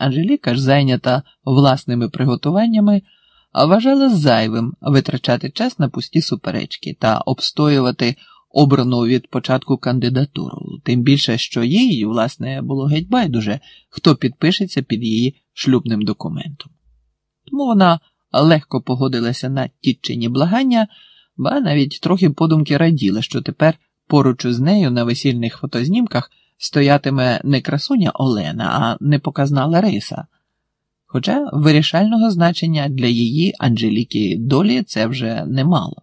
Анжеліка ж, зайнята власними приготуваннями, вважала зайвим витрачати час на пусті суперечки та обстоювати обрану від початку кандидатуру, тим більше, що їй, власне, було геть байдуже, хто підпишеться під її шлюбним документом. Тому вона легко погодилася на тітчині благання, ба навіть трохи подумки раділа, що тепер поруч із нею на весільних фотознімках стоятиме не красуня Олена, а непоказна Лариса. Хоча вирішального значення для її Анжеліки долі це вже немало.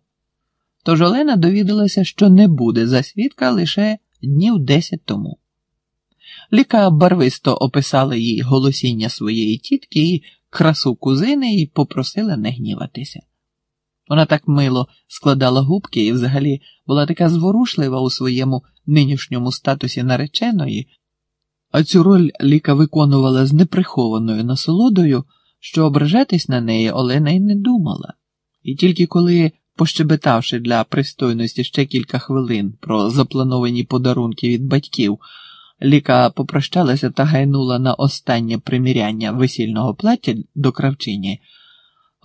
Тож Олена довідалася, що не буде за свідка лише днів десять тому. Ліка барвисто описала їй голосіння своєї тітки і красу кузини і попросила не гніватися. Вона так мило складала губки і взагалі була така зворушлива у своєму нинішньому статусі нареченої, а цю роль Ліка виконувала з неприхованою насолодою, що ображатись на неї Олена й не думала. І тільки коли, пощебетавши для пристойності ще кілька хвилин про заплановані подарунки від батьків, Ліка попрощалася та гайнула на останнє приміряння весільного плаття до кравчині,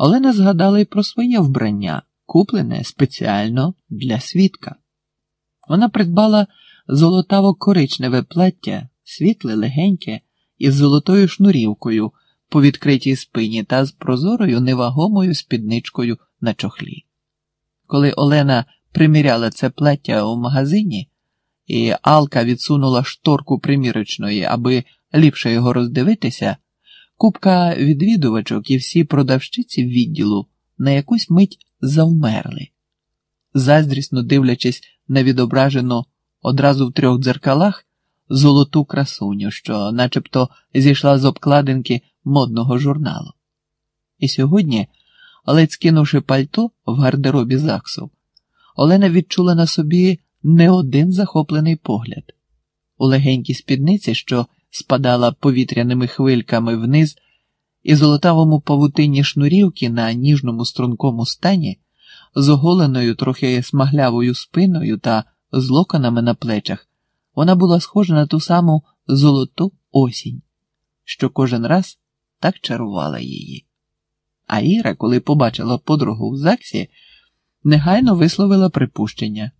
Олена згадала й про своє вбрання, куплене спеціально для свідка. Вона придбала золотаво-коричневе плаття, світле, легеньке, із золотою шнурівкою по відкритій спині та з прозорою невагомою спідничкою на чохлі. Коли Олена приміряла це плаття у магазині, і Алка відсунула шторку примірочної, аби ліпше його роздивитися, купка відвідувачок і всі продавщиці відділу на якусь мить завмерли, заздрісно дивлячись на відображену одразу в трьох дзеркалах золоту красуню, що начебто зійшла з обкладинки модного журналу. І сьогодні, ледь скинувши пальто в гардеробі ЗАГСу, Олена відчула на собі не один захоплений погляд. У легенькій спідниці, що спадала повітряними хвильками вниз, і золотавому павутинні шнурівки на ніжному стрункому стані, з оголеною трохи смаглявою спиною та з локонами на плечах, вона була схожа на ту саму золоту осінь, що кожен раз так чарувала її. А Іра, коли побачила подругу в ЗАГСі, негайно висловила припущення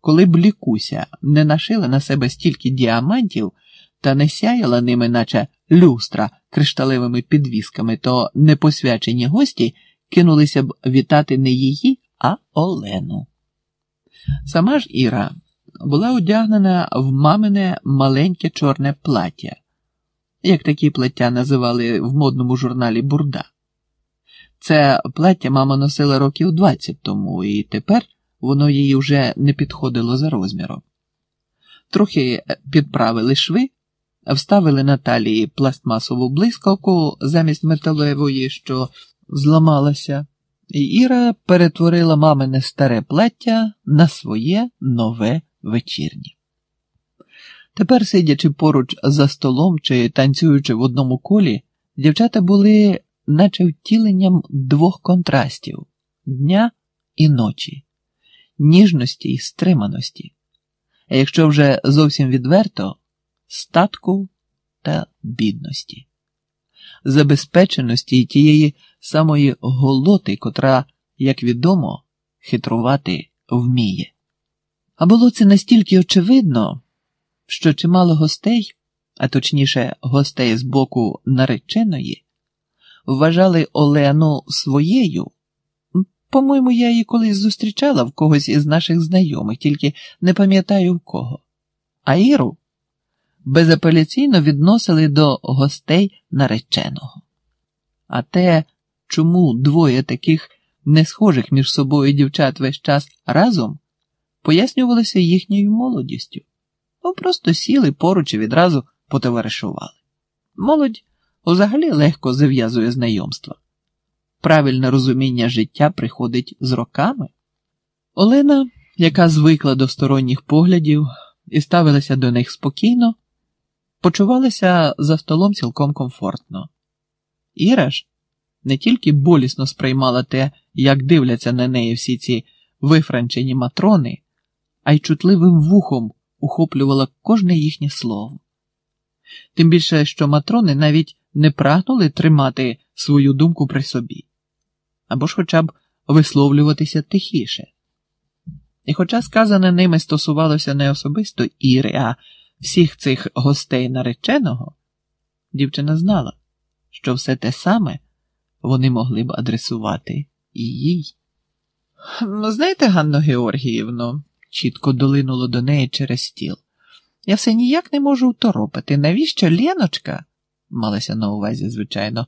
коли б лікуся не нашила на себе стільки діамантів та не сяяла ними, наче люстра кришталевими підвісками, то непосвячені гості кинулися б вітати не її, а Олену. Сама ж Іра була одягнена в мамине маленьке чорне плаття, як такі плаття називали в модному журналі Бурда. Це плаття мама носила років 20 тому, і тепер воно їй вже не підходило за розміром. Трохи підправили шви, вставили на талії пластмасову блискавку замість металевої, що зламалася, і Іра перетворила мамине старе плаття на своє нове вечірнє. Тепер, сидячи поруч за столом чи танцюючи в одному колі, дівчата були наче втіленням двох контрастів дня і ночі ніжності і стриманості, а якщо вже зовсім відверто, статку та бідності, забезпеченості і тієї самої голоти, котра, як відомо, хитрувати вміє. А було це настільки очевидно, що чимало гостей, а точніше, гостей з боку нареченої, вважали Олену своєю. По-моєму, я її колись зустрічала в когось із наших знайомих, тільки не пам'ятаю в кого. А Іру безапеляційно відносили до гостей нареченого. А те, чому двоє таких не схожих між собою дівчат весь час разом, пояснювалося їхньою молодістю. Ну, просто сіли поруч і відразу потоваришували. Молодь взагалі легко зав'язує знайомства правильне розуміння життя приходить з роками. Олена, яка звикла до сторонніх поглядів і ставилася до них спокійно, почувалася за столом цілком комфортно. Іра ж не тільки болісно сприймала те, як дивляться на неї всі ці вифранчені матрони, а й чутливим вухом ухоплювала кожне їхнє слово. Тим більше, що матрони навіть не прагнули тримати свою думку при собі, або ж хоча б висловлюватися тихіше. І хоча сказане ними стосувалося не особисто Іри, а всіх цих гостей нареченого, дівчина знала, що все те саме вони могли б адресувати і їй. Ну, знаєте, Ганно Георгіївно, чітко долинуло до неї через стіл. Я все ніяк не можу второпати. Навіщо Леночка, малася на увазі, звичайно,